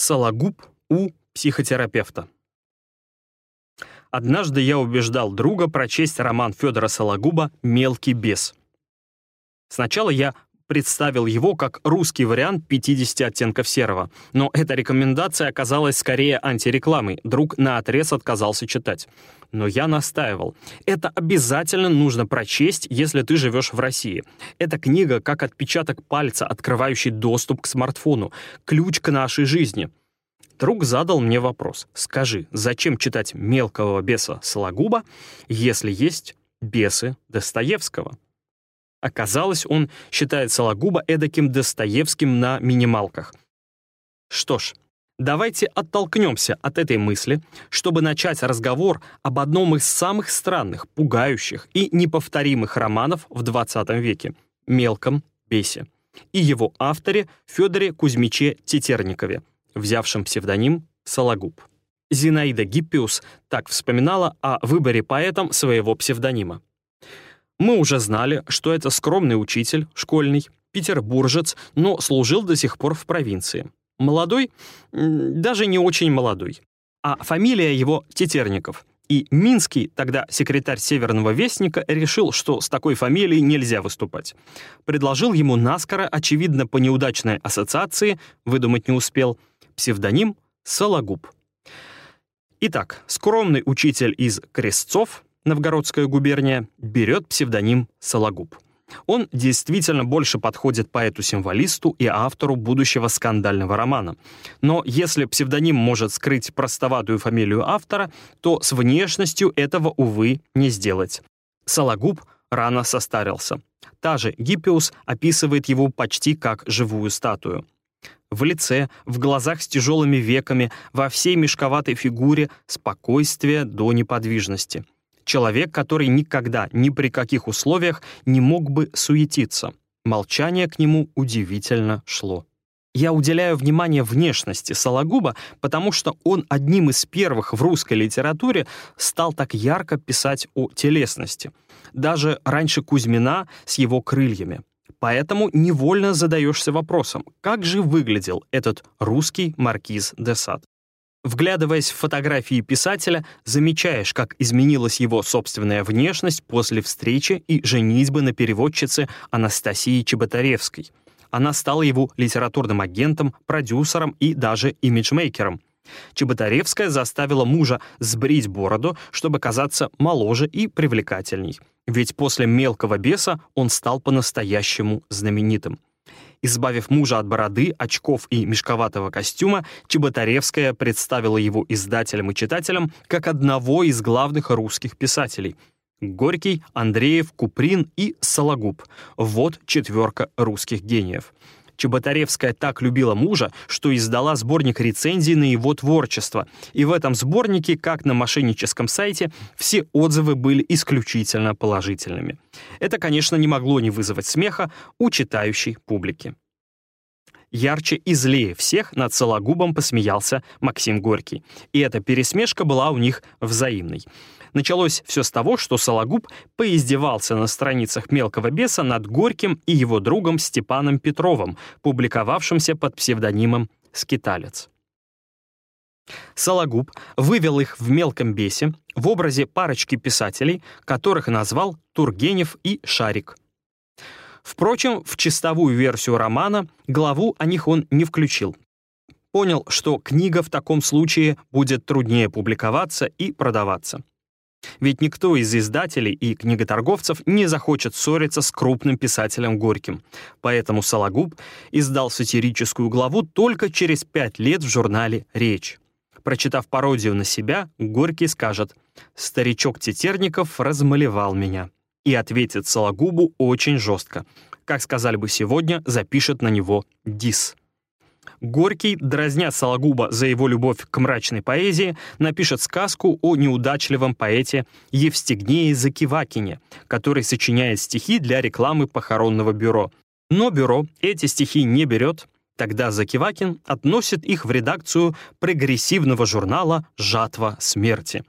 Сологуб у психотерапевта. Однажды я убеждал друга прочесть роман Федора Сологуба «Мелкий бес». Сначала я представил его как русский вариант 50 оттенков серого. Но эта рекомендация оказалась скорее антирекламой. Друг наотрез отказался читать. Но я настаивал. Это обязательно нужно прочесть, если ты живешь в России. Эта книга как отпечаток пальца, открывающий доступ к смартфону. Ключ к нашей жизни. Друг задал мне вопрос. Скажи, зачем читать мелкого беса Сологуба, если есть бесы Достоевского? Оказалось, он считает Сологуба эдаким Достоевским на минималках. Что ж, давайте оттолкнемся от этой мысли, чтобы начать разговор об одном из самых странных, пугающих и неповторимых романов в XX веке — «Мелком бесе» и его авторе Федоре Кузьмиче Тетерникове, взявшем псевдоним Сологуб. Зинаида Гиппиус так вспоминала о выборе поэтом своего псевдонима. Мы уже знали, что это скромный учитель, школьный, петербуржец, но служил до сих пор в провинции. Молодой, даже не очень молодой. А фамилия его Тетерников. И Минский, тогда секретарь Северного Вестника, решил, что с такой фамилией нельзя выступать. Предложил ему наскоро, очевидно, по неудачной ассоциации, выдумать не успел, псевдоним Сологуб. Итак, скромный учитель из Крестцов, Новгородская губерния, берет псевдоним Сологуб. Он действительно больше подходит поэту-символисту и автору будущего скандального романа. Но если псевдоним может скрыть простоватую фамилию автора, то с внешностью этого, увы, не сделать. Сологуб рано состарился. Та же Гиппиус описывает его почти как живую статую. В лице, в глазах с тяжелыми веками, во всей мешковатой фигуре спокойствие до неподвижности — Человек, который никогда, ни при каких условиях не мог бы суетиться. Молчание к нему удивительно шло. Я уделяю внимание внешности Сологуба, потому что он одним из первых в русской литературе стал так ярко писать о телесности. Даже раньше Кузьмина с его крыльями. Поэтому невольно задаешься вопросом, как же выглядел этот русский маркиз де Сад. Вглядываясь в фотографии писателя, замечаешь, как изменилась его собственная внешность после встречи и женитьбы на переводчице Анастасии Чеботаревской. Она стала его литературным агентом, продюсером и даже имиджмейкером. Чеботаревская заставила мужа сбрить бороду, чтобы казаться моложе и привлекательней. Ведь после «Мелкого беса» он стал по-настоящему знаменитым. Избавив мужа от бороды, очков и мешковатого костюма, Чеботаревская представила его издателям и читателям как одного из главных русских писателей. Горький, Андреев, Куприн и Сологуб. Вот четверка русских гениев. Чеботаревская так любила мужа, что издала сборник рецензий на его творчество. И в этом сборнике, как на мошенническом сайте, все отзывы были исключительно положительными. Это, конечно, не могло не вызвать смеха у читающей публики. Ярче и злее всех над Сологубом посмеялся Максим Горький. И эта пересмешка была у них взаимной. Началось все с того, что Сологуб поиздевался на страницах «Мелкого беса» над Горьким и его другом Степаном Петровым, публиковавшимся под псевдонимом «Скиталец». Сологуб вывел их в «Мелком бесе» в образе парочки писателей, которых назвал Тургенев и Шарик. Впрочем, в чистовую версию романа главу о них он не включил. Понял, что книга в таком случае будет труднее публиковаться и продаваться. Ведь никто из издателей и книготорговцев не захочет ссориться с крупным писателем Горьким. Поэтому Сологуб издал сатирическую главу только через пять лет в журнале «Речь». Прочитав пародию на себя, Горький скажет «Старичок Тетерников размалевал меня» и ответит Сологубу очень жестко. Как сказали бы сегодня, запишет на него дис. Горький, дразня Сологуба за его любовь к мрачной поэзии, напишет сказку о неудачливом поэте Евстигнее Закивакине, который сочиняет стихи для рекламы похоронного бюро. Но бюро эти стихи не берет, тогда Закивакин относит их в редакцию прогрессивного журнала «Жатва смерти».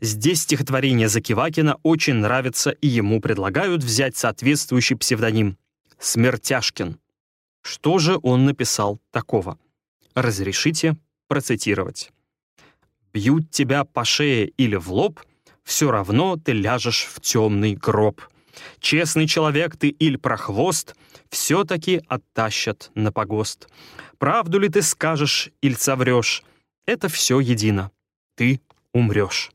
Здесь стихотворение Закивакина очень нравится, и ему предлагают взять соответствующий псевдоним — Смертяшкин. Что же он написал такого? разрешите процитировать. «Бьют тебя по шее или в лоб, все равно ты ляжешь в темный гроб. Честный человек ты или прохвост, все-таки оттащат на погост. Правду ли ты скажешь или соврешь, это все едино. Ты умрешь».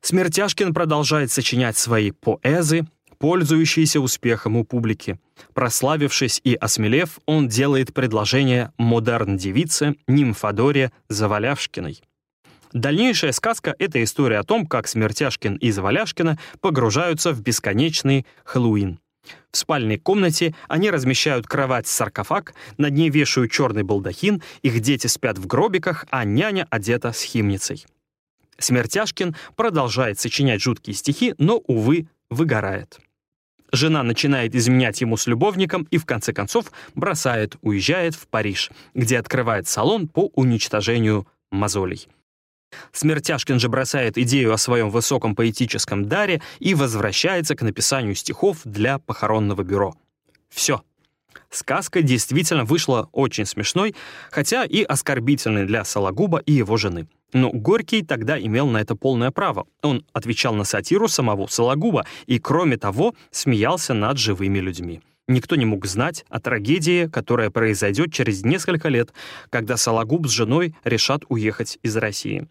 Смертяшкин продолжает сочинять свои поэзы, пользующиеся успехом у публики. Прославившись и осмелев, он делает предложение модерн-девице Нимфодоре Завалявшкиной. Дальнейшая сказка — это история о том, как Смертяшкин и Заваляшкина погружаются в бесконечный Хэллоуин. В спальной комнате они размещают кровать-саркофаг, над ней вешают черный балдахин, их дети спят в гробиках, а няня одета с химницей. Смертяшкин продолжает сочинять жуткие стихи, но, увы, выгорает. Жена начинает изменять ему с любовником и в конце концов бросает, уезжает в Париж, где открывает салон по уничтожению мозолей. Смертяшкин же бросает идею о своем высоком поэтическом даре и возвращается к написанию стихов для похоронного бюро. Все. Сказка действительно вышла очень смешной, хотя и оскорбительной для Сологуба и его жены. Но Горький тогда имел на это полное право. Он отвечал на сатиру самого Сологуба и, кроме того, смеялся над живыми людьми. Никто не мог знать о трагедии, которая произойдет через несколько лет, когда Сологуб с женой решат уехать из России.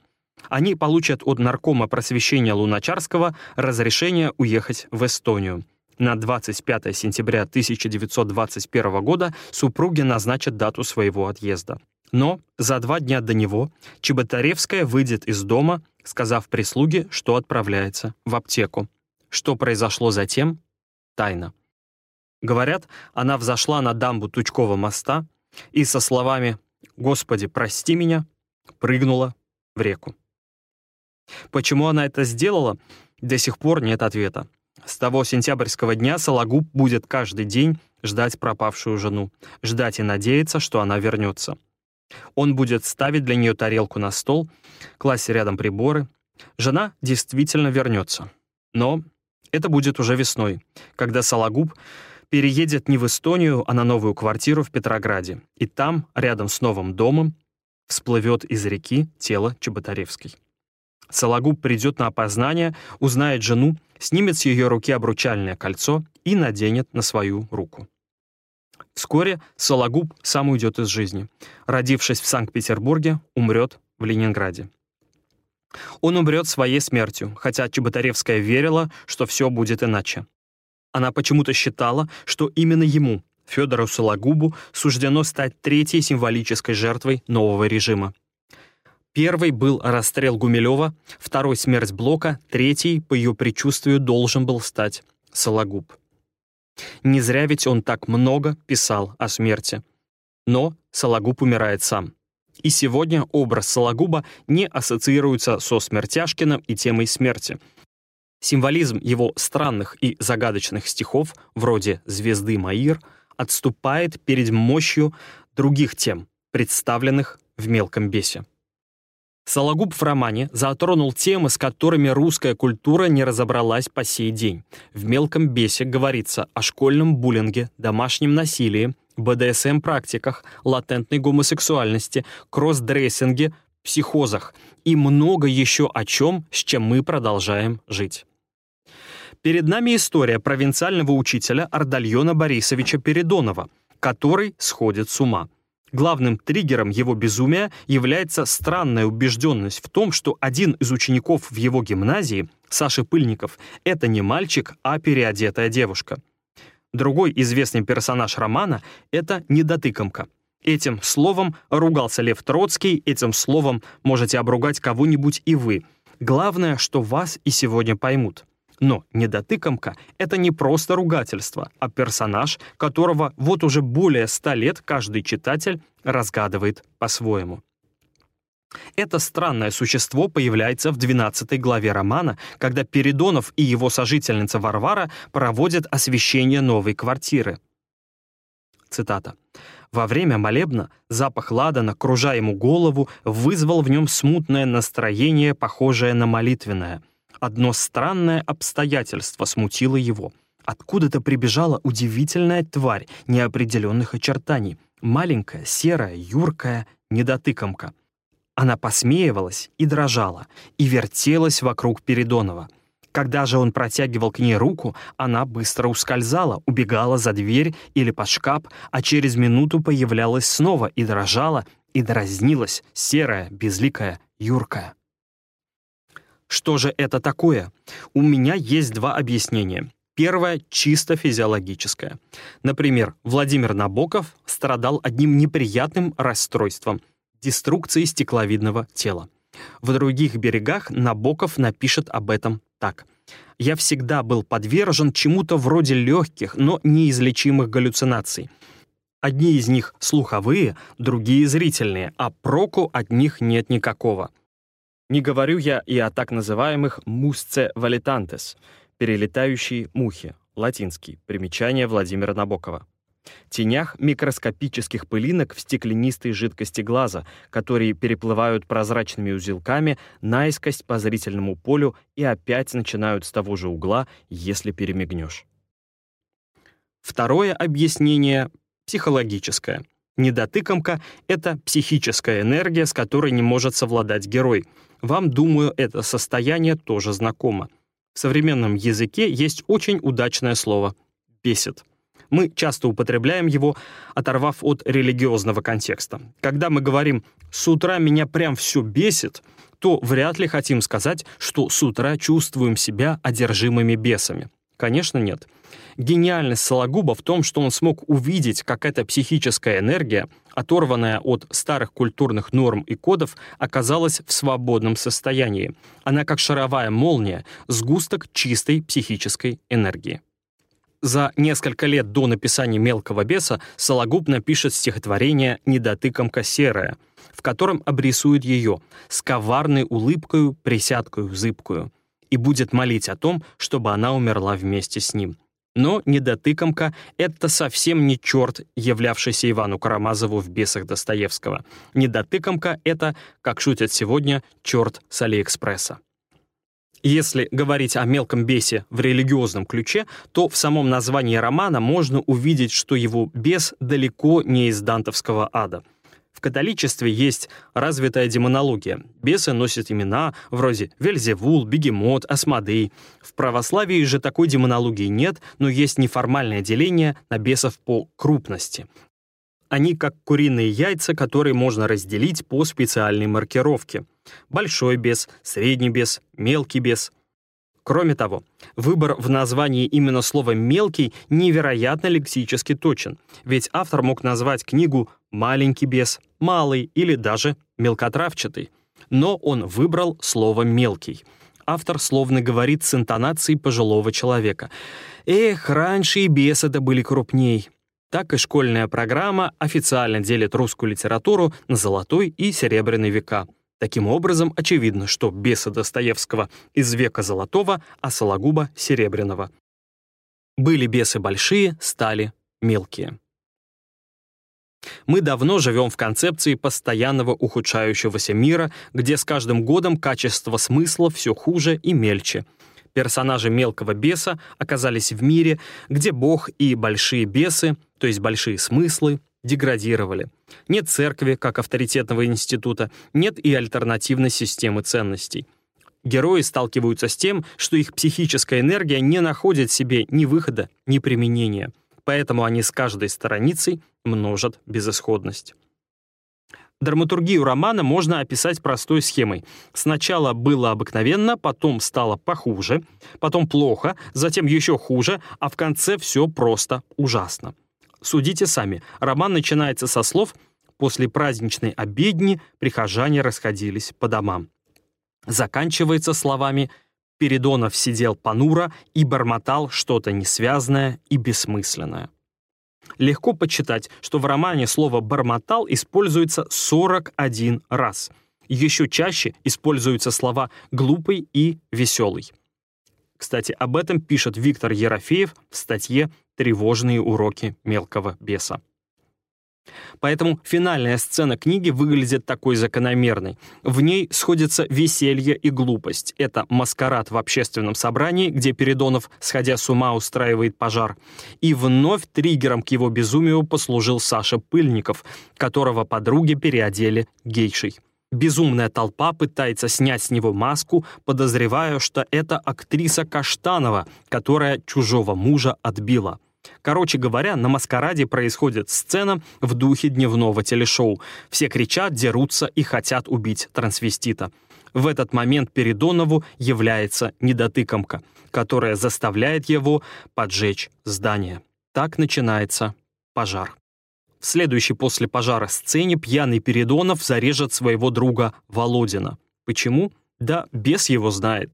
Они получат от наркома просвещения Луначарского разрешение уехать в Эстонию. На 25 сентября 1921 года супруги назначат дату своего отъезда. Но за два дня до него Чеботаревская выйдет из дома, сказав прислуге, что отправляется в аптеку. Что произошло затем — тайна. Говорят, она взошла на дамбу Тучкова моста и со словами «Господи, прости меня» прыгнула в реку. Почему она это сделала, до сих пор нет ответа. С того сентябрьского дня Сологуб будет каждый день ждать пропавшую жену, ждать и надеяться, что она вернется. Он будет ставить для нее тарелку на стол, класть рядом приборы. Жена действительно вернется. Но это будет уже весной, когда Сологуб переедет не в Эстонию, а на новую квартиру в Петрограде. И там, рядом с новым домом, всплывет из реки тело Чеботаревской. Сологуб придет на опознание, узнает жену, снимет с ее руки обручальное кольцо и наденет на свою руку. Вскоре Сологуб сам уйдет из жизни. Родившись в Санкт-Петербурге, умрет в Ленинграде. Он умрет своей смертью, хотя Чеботаревская верила, что все будет иначе. Она почему-то считала, что именно ему, Федору Сологубу, суждено стать третьей символической жертвой нового режима. Первый был расстрел Гумилева, второй — смерть Блока, третий, по ее предчувствию, должен был стать Сологуб. Не зря ведь он так много писал о смерти. Но Сологуб умирает сам. И сегодня образ Сологуба не ассоциируется со Смертяшкиным и темой смерти. Символизм его странных и загадочных стихов, вроде «Звезды Маир», отступает перед мощью других тем, представленных в «Мелком бесе». Сологуб в романе затронул темы, с которыми русская культура не разобралась по сей день. В «Мелком бесе» говорится о школьном буллинге, домашнем насилии, БДСМ-практиках, латентной гомосексуальности, кросс-дрессинге, психозах и много еще о чем, с чем мы продолжаем жить. Перед нами история провинциального учителя Ардальона Борисовича Передонова, который сходит с ума. Главным триггером его безумия является странная убежденность в том, что один из учеников в его гимназии, Саша Пыльников, это не мальчик, а переодетая девушка. Другой известный персонаж романа — это недотыкомка. Этим словом ругался Лев Троцкий, этим словом можете обругать кого-нибудь и вы. Главное, что вас и сегодня поймут — но недотыкомка — это не просто ругательство, а персонаж, которого вот уже более ста лет каждый читатель разгадывает по-своему. Это странное существо появляется в 12 главе романа, когда Передонов и его сожительница Варвара проводят освещение новой квартиры. Цитата. «Во время молебна запах ладана, кружа ему голову, вызвал в нем смутное настроение, похожее на молитвенное — Одно странное обстоятельство смутило его. Откуда-то прибежала удивительная тварь неопределенных очертаний. Маленькая, серая, юркая недотыкомка. Она посмеивалась и дрожала, и вертелась вокруг Передонова. Когда же он протягивал к ней руку, она быстро ускользала, убегала за дверь или под шкаф, а через минуту появлялась снова и дрожала, и дразнилась, серая, безликая, юркая. Что же это такое? У меня есть два объяснения. Первое — чисто физиологическое. Например, Владимир Набоков страдал одним неприятным расстройством — деструкцией стекловидного тела. В других берегах Набоков напишет об этом так. «Я всегда был подвержен чему-то вроде легких, но неизлечимых галлюцинаций. Одни из них слуховые, другие зрительные, а проку от них нет никакого. Не говорю я и о так называемых «musce valitantes» — перелетающие мухи, латинский, примечание Владимира Набокова. Тенях микроскопических пылинок в стеклянистой жидкости глаза, которые переплывают прозрачными узелками наискось по зрительному полю и опять начинают с того же угла, если перемигнешь. Второе объяснение — психологическое — Недотыкомка — это психическая энергия, с которой не может совладать герой. Вам, думаю, это состояние тоже знакомо. В современном языке есть очень удачное слово «бесит». Мы часто употребляем его, оторвав от религиозного контекста. Когда мы говорим «с утра меня прям все бесит», то вряд ли хотим сказать, что с утра чувствуем себя одержимыми бесами. Конечно, нет. Гениальность Сологуба в том, что он смог увидеть, как эта психическая энергия, оторванная от старых культурных норм и кодов, оказалась в свободном состоянии. Она как шаровая молния, сгусток чистой психической энергии. За несколько лет до написания «Мелкого беса» Сологуб напишет стихотворение «Недотыкомка серая», в котором обрисует ее с коварной улыбкою, присядкою зыбкую, и будет молить о том, чтобы она умерла вместе с ним. Но недотыкомка — это совсем не черт, являвшийся Ивану Карамазову в «Бесах Достоевского». Недотыкомка — это, как шутят сегодня, черт с Алиэкспресса. Если говорить о мелком бесе в религиозном ключе, то в самом названии романа можно увидеть, что его бес далеко не из дантовского ада — католичестве есть развитая демонология. Бесы носят имена вроде Вельзевул, Бегемот, Асмодей. В православии же такой демонологии нет, но есть неформальное деление на бесов по крупности. Они как куриные яйца, которые можно разделить по специальной маркировке. Большой бес, средний бес, мелкий бес. Кроме того, выбор в названии именно слова «мелкий» невероятно лексически точен, ведь автор мог назвать книгу маленький бес, малый или даже мелкотравчатый. Но он выбрал слово «мелкий». Автор словно говорит с интонацией пожилого человека. «Эх, раньше и бесы-то были крупней». Так и школьная программа официально делит русскую литературу на золотой и серебряный века. Таким образом, очевидно, что бесы Достоевского из века золотого, а Сологуба — серебряного. Были бесы большие, стали мелкие. Мы давно живем в концепции постоянного ухудшающегося мира, где с каждым годом качество смысла все хуже и мельче. Персонажи мелкого беса оказались в мире, где бог и большие бесы, то есть большие смыслы, деградировали. Нет церкви как авторитетного института, нет и альтернативной системы ценностей. Герои сталкиваются с тем, что их психическая энергия не находит себе ни выхода, ни применения — поэтому они с каждой страницей множат безысходность. Драматургию романа можно описать простой схемой. Сначала было обыкновенно, потом стало похуже, потом плохо, затем еще хуже, а в конце все просто ужасно. Судите сами. Роман начинается со слов «После праздничной обедни прихожане расходились по домам». Заканчивается словами Передонов сидел понуро и бормотал что-то несвязное и бессмысленное. Легко почитать, что в романе слово «бормотал» используется 41 раз. Еще чаще используются слова «глупый» и «веселый». Кстати, об этом пишет Виктор Ерофеев в статье «Тревожные уроки мелкого беса». Поэтому финальная сцена книги выглядит такой закономерной. В ней сходятся веселье и глупость. Это маскарад в общественном собрании, где Передонов, сходя с ума, устраивает пожар. И вновь триггером к его безумию послужил Саша Пыльников, которого подруги переодели гейшей. Безумная толпа пытается снять с него маску, подозревая, что это актриса Каштанова, которая чужого мужа отбила. Короче говоря, на маскараде происходит сцена в духе дневного телешоу. Все кричат, дерутся и хотят убить трансвестита. В этот момент Передонову является недотыкомка, которая заставляет его поджечь здание. Так начинается пожар. В следующей после пожара сцене пьяный Передонов зарежет своего друга Володина. Почему? Да бес его знает.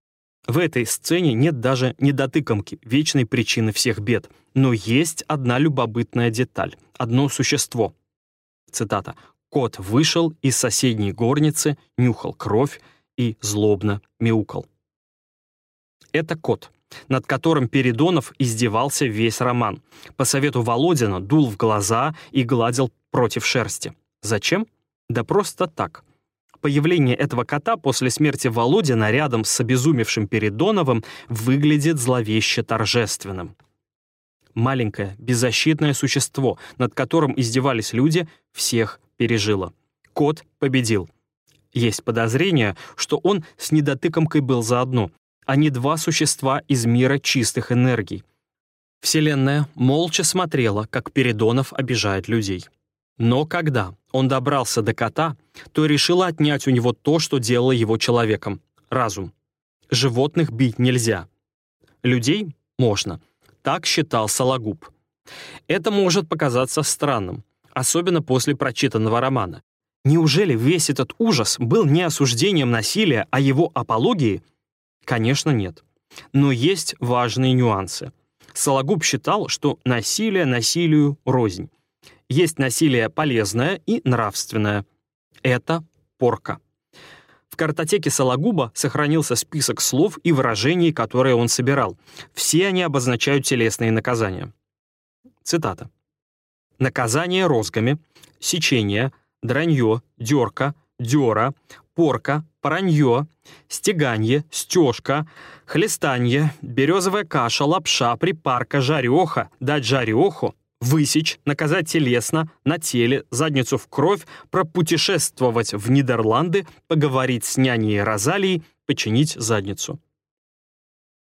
В этой сцене нет даже недотыкомки, вечной причины всех бед. Но есть одна любопытная деталь, одно существо. Цитата. «Кот вышел из соседней горницы, нюхал кровь и злобно мяукал». Это кот, над которым Передонов издевался весь роман. По совету Володина дул в глаза и гладил против шерсти. Зачем? Да просто так — Появление этого кота после смерти Володина рядом с обезумевшим Передоновым выглядит зловеще торжественным. Маленькое, беззащитное существо, над которым издевались люди, всех пережило. Кот победил. Есть подозрение, что он с недотыкомкой был заодно. Они два существа из мира чистых энергий. Вселенная молча смотрела, как Передонов обижает людей. Но когда он добрался до кота, то решила отнять у него то, что делало его человеком — разум. Животных бить нельзя. Людей можно. Так считал Сологуб. Это может показаться странным, особенно после прочитанного романа. Неужели весь этот ужас был не осуждением насилия, а его апологией? Конечно, нет. Но есть важные нюансы. Сологуб считал, что насилие насилию рознь. Есть насилие полезное и нравственное. Это порка. В картотеке Сологуба сохранился список слов и выражений, которые он собирал. Все они обозначают телесные наказания. Цитата. «Наказание розгами, сечение, дранье, дерка, дера, порка, паранье, стеганье, стежка, хлестанье, березовая каша, лапша, припарка, жареха, дать жареху, высечь, наказать телесно, на теле, задницу в кровь, пропутешествовать в Нидерланды, поговорить с няней Розалией, починить задницу.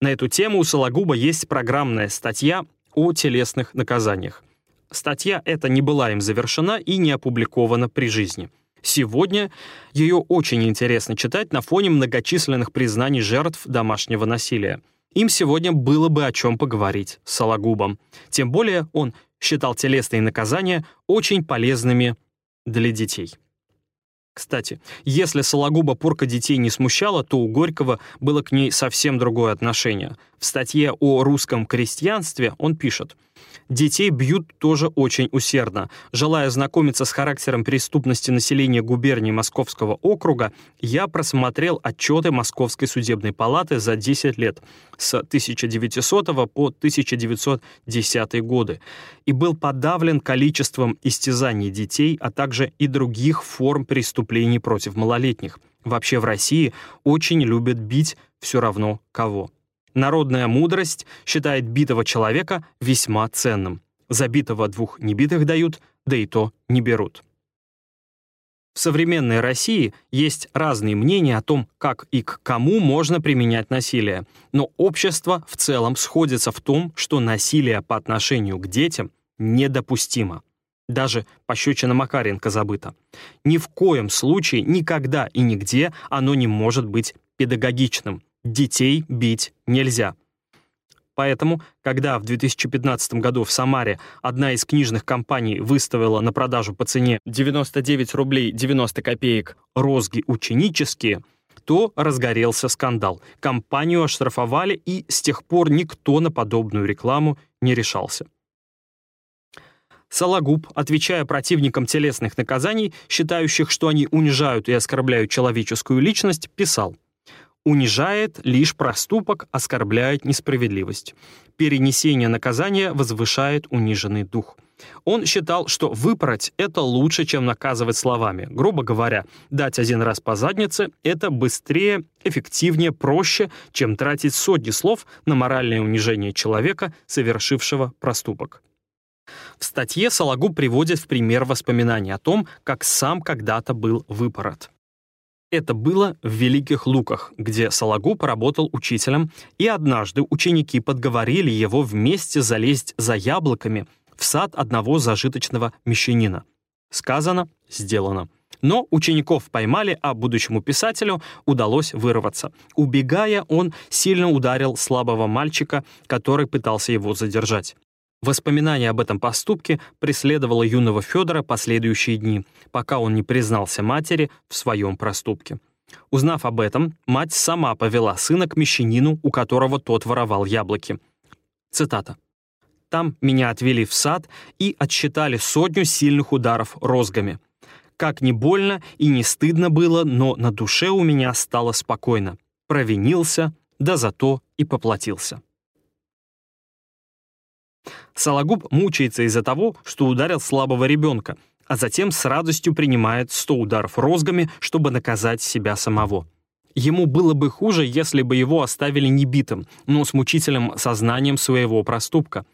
На эту тему у Сологуба есть программная статья о телесных наказаниях. Статья эта не была им завершена и не опубликована при жизни. Сегодня ее очень интересно читать на фоне многочисленных признаний жертв домашнего насилия. Им сегодня было бы о чем поговорить с Сологубом. Тем более он считал телесные наказания очень полезными для детей. Кстати, если Сологуба порка детей не смущала, то у Горького было к ней совсем другое отношение. В статье о русском крестьянстве он пишет – Детей бьют тоже очень усердно. Желая знакомиться с характером преступности населения губернии Московского округа, я просмотрел отчеты Московской судебной палаты за 10 лет, с 1900 по 1910 годы, и был подавлен количеством истязаний детей, а также и других форм преступлений против малолетних. Вообще в России очень любят бить все равно кого. Народная мудрость считает битого человека весьма ценным. Забитого двух небитых дают, да и то не берут. В современной России есть разные мнения о том, как и к кому можно применять насилие, но общество в целом сходится в том, что насилие по отношению к детям недопустимо. Даже пощечина Макаренко забыта. Ни в коем случае, никогда и нигде оно не может быть педагогичным детей бить нельзя. Поэтому, когда в 2015 году в Самаре одна из книжных компаний выставила на продажу по цене 99 рублей 90 копеек розги ученические, то разгорелся скандал. Компанию оштрафовали, и с тех пор никто на подобную рекламу не решался. Сологуб, отвечая противникам телесных наказаний, считающих, что они унижают и оскорбляют человеческую личность, писал – Унижает лишь проступок, оскорбляет несправедливость. Перенесение наказания возвышает униженный дух. Он считал, что выпороть — это лучше, чем наказывать словами. Грубо говоря, дать один раз по заднице — это быстрее, эффективнее, проще, чем тратить сотни слов на моральное унижение человека, совершившего проступок. В статье Сологуб приводит в пример воспоминания о том, как сам когда-то был выпорот. Это было в Великих Луках, где Сологуб работал учителем, и однажды ученики подговорили его вместе залезть за яблоками в сад одного зажиточного мещанина. Сказано, сделано. Но учеников поймали, а будущему писателю удалось вырваться. Убегая, он сильно ударил слабого мальчика, который пытался его задержать. Воспоминание об этом поступке преследовало юного Федора последующие дни, пока он не признался матери в своем проступке. Узнав об этом, мать сама повела сына к мещанину, у которого тот воровал яблоки. Цитата. «Там меня отвели в сад и отсчитали сотню сильных ударов розгами. Как не больно и не стыдно было, но на душе у меня стало спокойно. Провинился, да зато и поплатился». Сологуб мучается из-за того, что ударил слабого ребенка, а затем с радостью принимает 100 ударов розгами, чтобы наказать себя самого. Ему было бы хуже, если бы его оставили небитым, но с мучительным сознанием своего проступка.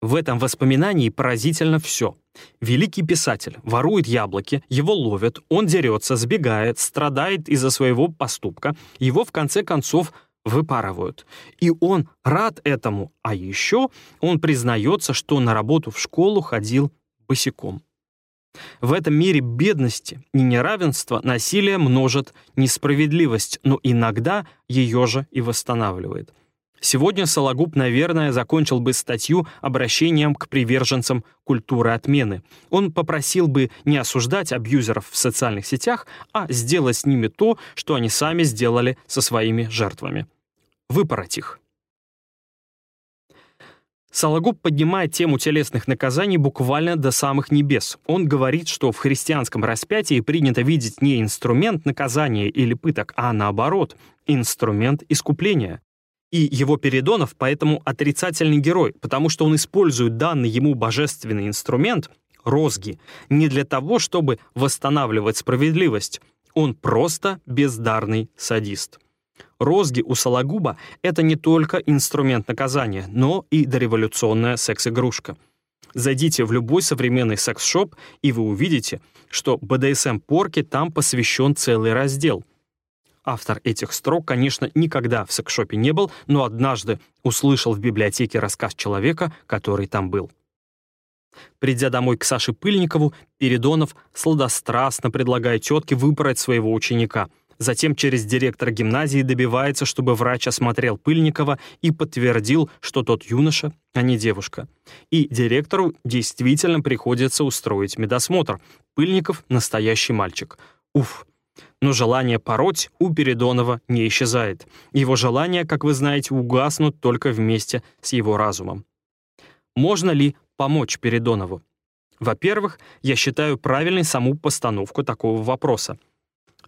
В этом воспоминании поразительно все. Великий писатель ворует яблоки, его ловят, он дерется, сбегает, страдает из-за своего поступка, его в конце концов выпарывают. И он рад этому, а еще он признается, что на работу в школу ходил босиком. В этом мире бедности и неравенства насилие множит несправедливость, но иногда ее же и восстанавливает. Сегодня Сологуб, наверное, закончил бы статью обращением к приверженцам культуры отмены. Он попросил бы не осуждать абьюзеров в социальных сетях, а сделать с ними то, что они сами сделали со своими жертвами выпороть их. Сологуб поднимает тему телесных наказаний буквально до самых небес. Он говорит, что в христианском распятии принято видеть не инструмент наказания или пыток, а наоборот, инструмент искупления. И его Передонов поэтому отрицательный герой, потому что он использует данный ему божественный инструмент, розги, не для того, чтобы восстанавливать справедливость. Он просто бездарный садист. Розги у Сологуба — это не только инструмент наказания, но и дореволюционная секс-игрушка. Зайдите в любой современный секс-шоп, и вы увидите, что БДСМ-порке там посвящен целый раздел. Автор этих строк, конечно, никогда в секс-шопе не был, но однажды услышал в библиотеке рассказ человека, который там был. Придя домой к Саше Пыльникову, Передонов сладострастно предлагает тетке выпороть своего ученика — Затем через директора гимназии добивается, чтобы врач осмотрел Пыльникова и подтвердил, что тот юноша, а не девушка. И директору действительно приходится устроить медосмотр. Пыльников — настоящий мальчик. Уф. Но желание пороть у Передонова не исчезает. Его желания, как вы знаете, угаснут только вместе с его разумом. Можно ли помочь Передонову? Во-первых, я считаю правильной саму постановку такого вопроса.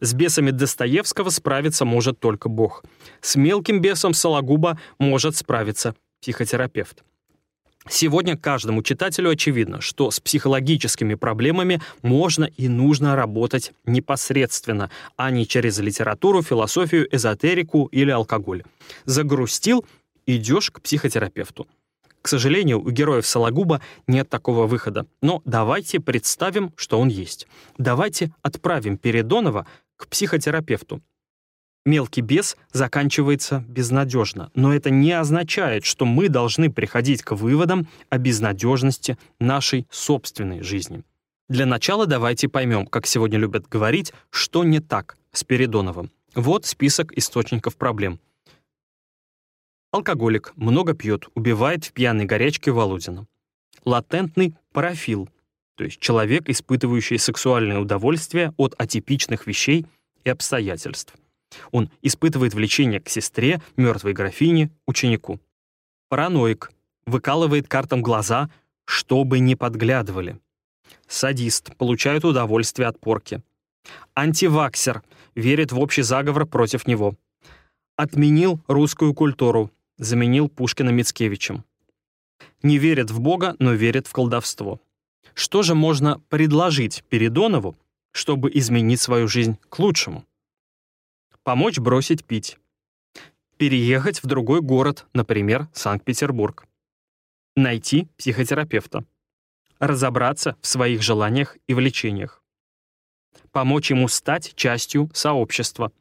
С бесами Достоевского справиться может только Бог. С мелким бесом Сологуба может справиться психотерапевт. Сегодня каждому читателю очевидно, что с психологическими проблемами можно и нужно работать непосредственно, а не через литературу, философию, эзотерику или алкоголь. Загрустил — идешь к психотерапевту. К сожалению, у героев Сологуба нет такого выхода. Но давайте представим, что он есть. Давайте отправим Передонова к психотерапевту. Мелкий бес заканчивается безнадежно, но это не означает, что мы должны приходить к выводам о безнадежности нашей собственной жизни. Для начала давайте поймем, как сегодня любят говорить, что не так с Передоновым. Вот список источников проблем. Алкоголик, много пьет, убивает в пьяной горячке Володина. Латентный парафил, то есть человек, испытывающий сексуальное удовольствие от атипичных вещей и обстоятельств. Он испытывает влечение к сестре, мертвой графине, ученику. Параноик. Выкалывает картам глаза, чтобы не подглядывали. Садист. Получает удовольствие от порки. Антиваксер. Верит в общий заговор против него. Отменил русскую культуру. Заменил Пушкина Мицкевичем. Не верит в Бога, но верит в колдовство Что же можно предложить Передонову, чтобы изменить свою жизнь к лучшему? Помочь бросить пить. Переехать в другой город, например, Санкт-Петербург. Найти психотерапевта. Разобраться в своих желаниях и влечениях. Помочь ему стать частью сообщества.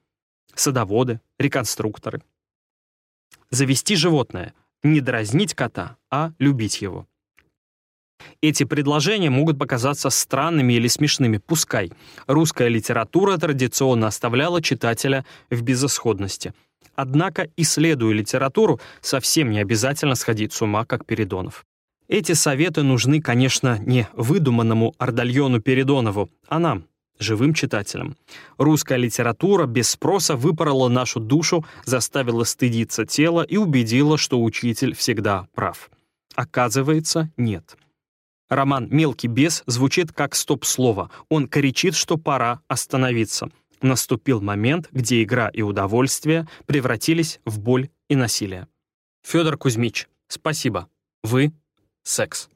Садоводы, реконструкторы. Завести животное. Не дразнить кота, а любить его. Эти предложения могут показаться странными или смешными, пускай. Русская литература традиционно оставляла читателя в безысходности. Однако, исследуя литературу, совсем не обязательно сходить с ума, как Передонов. Эти советы нужны, конечно, не выдуманному Ардальону Передонову, а нам, живым читателям. Русская литература без спроса выпорола нашу душу, заставила стыдиться тело и убедила, что учитель всегда прав. Оказывается, нет. Роман «Мелкий бес» звучит как стоп-слово. Он кричит, что пора остановиться. Наступил момент, где игра и удовольствие превратились в боль и насилие. Федор Кузьмич, спасибо. Вы — секс.